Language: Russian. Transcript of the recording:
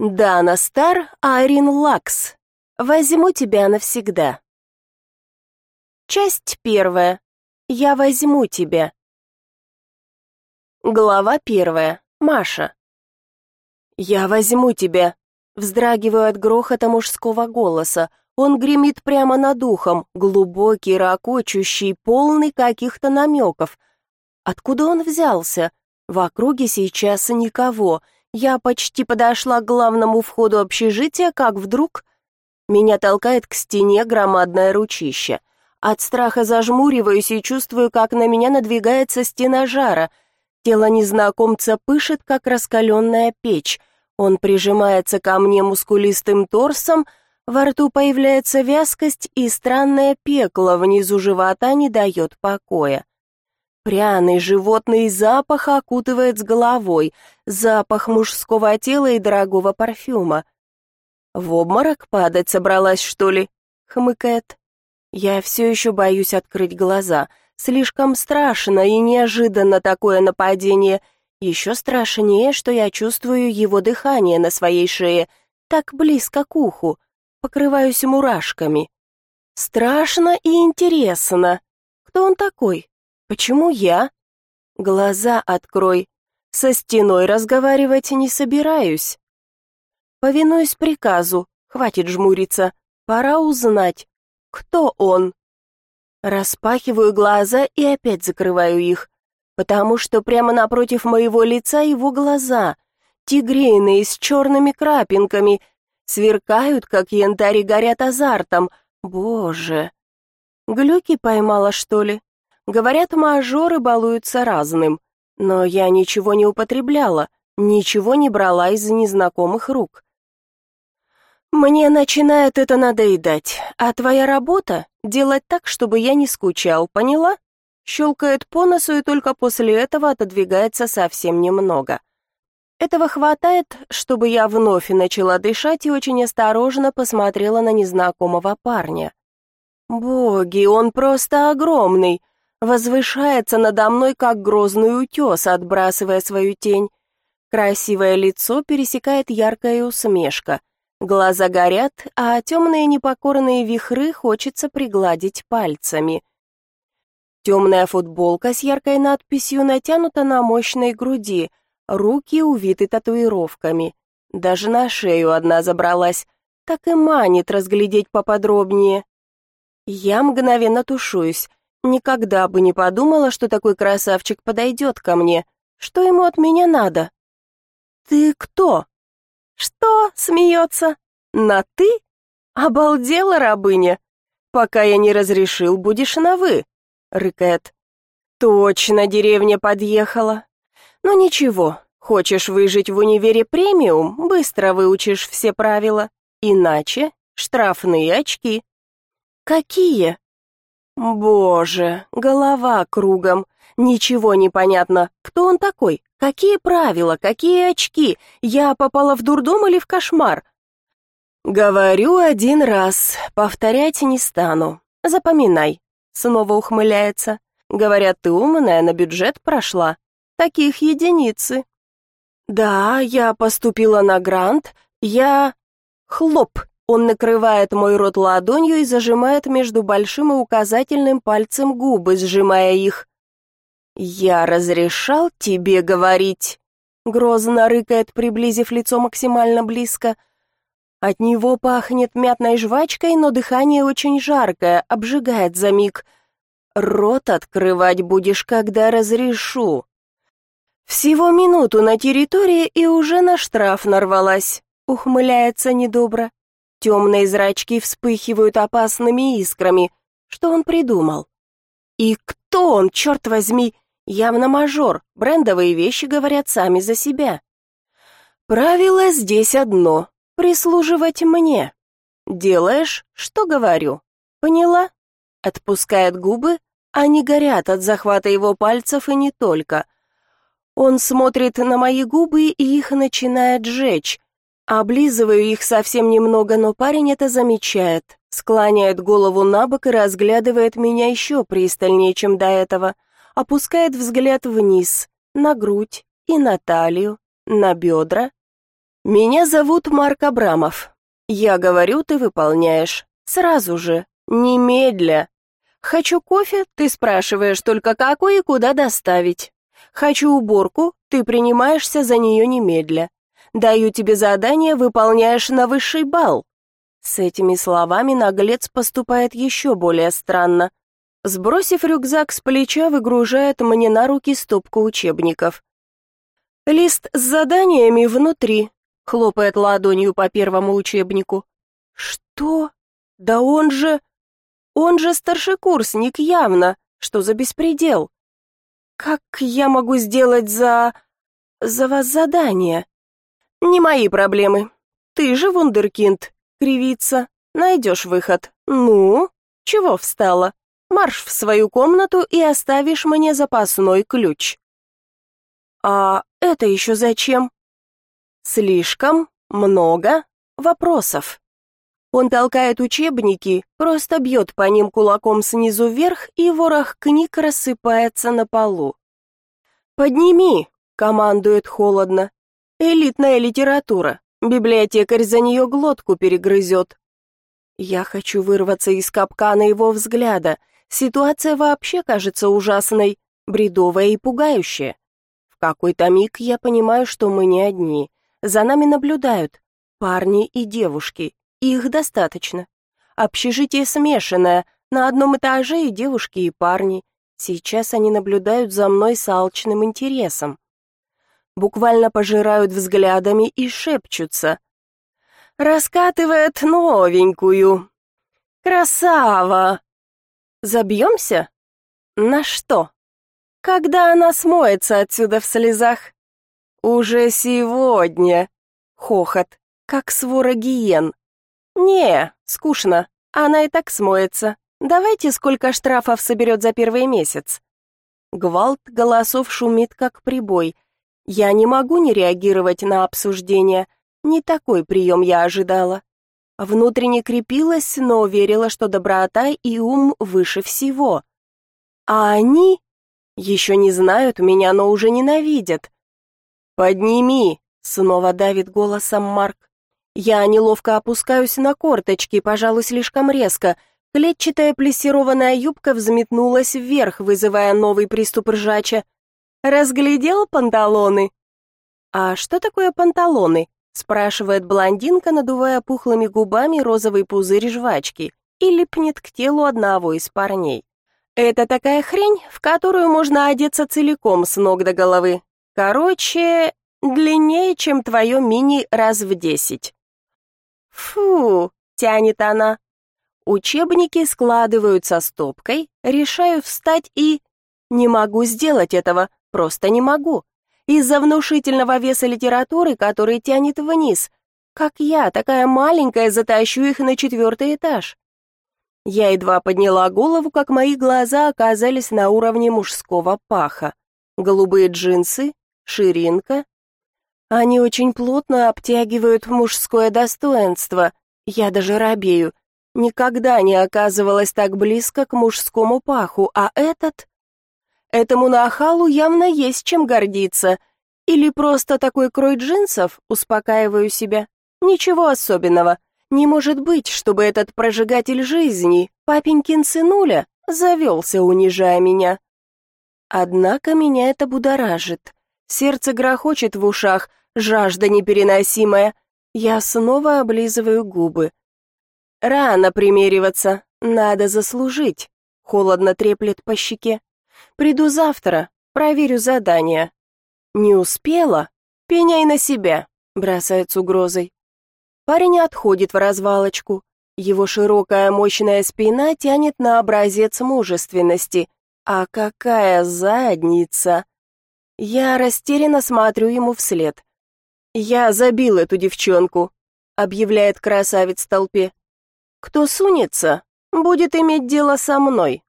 Дана Стар, Айрин Лакс. Возьму тебя навсегда. Часть первая. Я возьму тебя. Глава первая. Маша. Я возьму тебя. Вздрагиваю от грохота мужского голоса. Он гремит прямо над ухом, глубокий, ракочущий, полный каких-то намеков. Откуда он взялся? В округе сейчас никого. Я почти подошла к главному входу общежития, как вдруг... Меня толкает к стене громадное ручище. От страха зажмуриваюсь и чувствую, как на меня надвигается стена жара. Тело незнакомца пышет, как раскаленная печь. Он прижимается ко мне мускулистым торсом, во рту появляется вязкость, и странное пекло внизу живота не дает покоя. Пряный животный запах окутывает с головой, запах мужского тела и дорогого парфюма. «В обморок падать собралась, что ли?» — хмыкает. Я все еще боюсь открыть глаза. Слишком страшно и неожиданно такое нападение. Еще страшнее, что я чувствую его дыхание на своей шее, так близко к уху. Покрываюсь мурашками. Страшно и интересно. Кто он такой? Почему я? Глаза открой. Со стеной разговаривать не собираюсь. Повинуюсь приказу. Хватит жмуриться. Пора узнать, кто он. Распахиваю глаза и опять закрываю их, потому что прямо напротив моего лица его глаза, тигриные с черными крапинками, сверкают, как янтарь и горят азартом. Боже! Глюки поймала, что ли? Говорят, мажоры балуются разным, но я ничего не употребляла, ничего не брала из незнакомых рук. Мне начинает это надоедать, а твоя работа — делать так, чтобы я не скучал, поняла? Щелкает по носу и только после этого отодвигается совсем немного. Этого хватает, чтобы я вновь начала дышать и очень осторожно посмотрела на незнакомого парня. Боги, он просто огромный возвышается надо мной, как грозный утес, отбрасывая свою тень. Красивое лицо пересекает яркая усмешка. Глаза горят, а темные непокорные вихры хочется пригладить пальцами. Темная футболка с яркой надписью натянута на мощной груди, руки увиты татуировками. Даже на шею одна забралась, так и манит разглядеть поподробнее. Я мгновенно тушуюсь, Никогда бы не подумала, что такой красавчик подойдет ко мне. Что ему от меня надо? Ты кто? Что? Смеется. На ты? Обалдела рабыня. Пока я не разрешил, будешь на вы. Рыкает. Точно деревня подъехала. Но ну ничего, хочешь выжить в универе премиум, быстро выучишь все правила. Иначе штрафные очки. Какие? Боже, голова кругом. Ничего не понятно. Кто он такой? Какие правила? Какие очки? Я попала в дурдом или в кошмар? Говорю один раз, повторять не стану. Запоминай. Снова ухмыляется. Говорят, ты умная, на бюджет прошла. Таких единицы. Да, я поступила на грант. Я... Хлоп. Он накрывает мой рот ладонью и зажимает между большим и указательным пальцем губы, сжимая их. «Я разрешал тебе говорить», — грозно рыкает, приблизив лицо максимально близко. От него пахнет мятной жвачкой, но дыхание очень жаркое, обжигает за миг. «Рот открывать будешь, когда разрешу». Всего минуту на территории и уже на штраф нарвалась, ухмыляется недобро. Темные зрачки вспыхивают опасными искрами. Что он придумал? И кто он, черт возьми? Явно мажор. Брендовые вещи говорят сами за себя. Правило здесь одно — прислуживать мне. Делаешь, что говорю. Поняла? Отпускает губы, они горят от захвата его пальцев и не только. Он смотрит на мои губы, и их начинает жечь. Облизываю их совсем немного, но парень это замечает, склоняет голову на бок и разглядывает меня еще пристальнее, чем до этого, опускает взгляд вниз, на грудь и на талию, на бедра. Меня зовут Марк Абрамов. Я говорю, ты выполняешь. Сразу же, немедля. Хочу кофе, ты спрашиваешь только какой и куда доставить. Хочу уборку, ты принимаешься за нее немедля. Даю тебе задание, выполняешь на высший балл. С этими словами наглец поступает еще более странно. Сбросив рюкзак с плеча, выгружает мне на руки стопку учебников. Лист с заданиями внутри, хлопает ладонью по первому учебнику. Что? Да он же... Он же старшекурсник, явно. Что за беспредел? Как я могу сделать за... за вас задание? Не мои проблемы. Ты же вундеркинд, кривится. Найдешь выход. Ну, чего встала? Марш в свою комнату и оставишь мне запасной ключ. А это еще зачем? Слишком много вопросов. Он толкает учебники, просто бьет по ним кулаком снизу вверх, и ворох книг рассыпается на полу. «Подними!» — командует холодно. «Элитная литература. Библиотекарь за нее глотку перегрызет». Я хочу вырваться из капкана его взгляда. Ситуация вообще кажется ужасной, бредовая и пугающая. В какой-то миг я понимаю, что мы не одни. За нами наблюдают парни и девушки. Их достаточно. Общежитие смешанное, на одном этаже и девушки, и парни. Сейчас они наблюдают за мной с алчным интересом. Буквально пожирают взглядами и шепчутся. «Раскатывает новенькую!» «Красава!» «Забьемся?» «На что?» «Когда она смоется отсюда в слезах?» «Уже сегодня!» Хохот, как свора гиен. «Не, скучно. Она и так смоется. Давайте сколько штрафов соберет за первый месяц». Гвалт голосов шумит, как прибой. Я не могу не реагировать на обсуждение. Не такой прием я ожидала. Внутренне крепилась, но верила, что доброта и ум выше всего. А они еще не знают меня, но уже ненавидят. «Подними!» — снова давит голосом Марк. Я неловко опускаюсь на корточки, пожалуй, слишком резко. Клетчатая плессированная юбка взметнулась вверх, вызывая новый приступ ржача. «Разглядел панталоны?» «А что такое панталоны?» — спрашивает блондинка, надувая пухлыми губами розовый пузырь жвачки и липнет к телу одного из парней. «Это такая хрень, в которую можно одеться целиком с ног до головы. Короче, длиннее, чем твое мини раз в десять. Фу, тянет она. Учебники складываются стопкой, решаю встать и... Не могу сделать этого, просто не могу. Из-за внушительного веса литературы, который тянет вниз. Как я, такая маленькая, затащу их на четвертый этаж. Я едва подняла голову, как мои глаза оказались на уровне мужского паха. Голубые джинсы, ширинка. Они очень плотно обтягивают мужское достоинство. Я даже робею. Никогда не оказывалась так близко к мужскому паху, а этот... Этому нахалу явно есть чем гордиться. Или просто такой крой джинсов, успокаиваю себя. Ничего особенного. Не может быть, чтобы этот прожигатель жизни, папенькин сынуля, завелся, унижая меня. Однако меня это будоражит. Сердце грохочет в ушах, жажда непереносимая. Я снова облизываю губы. Рано примериваться, надо заслужить. Холодно треплет по щеке. Приду завтра, проверю задание. Не успела? Пеняй на себя, бросает с угрозой. Парень отходит в развалочку. Его широкая мощная спина тянет на образец мужественности. А какая задница! Я растерянно смотрю ему вслед. «Я забил эту девчонку», — объявляет красавец толпе. «Кто сунется, будет иметь дело со мной».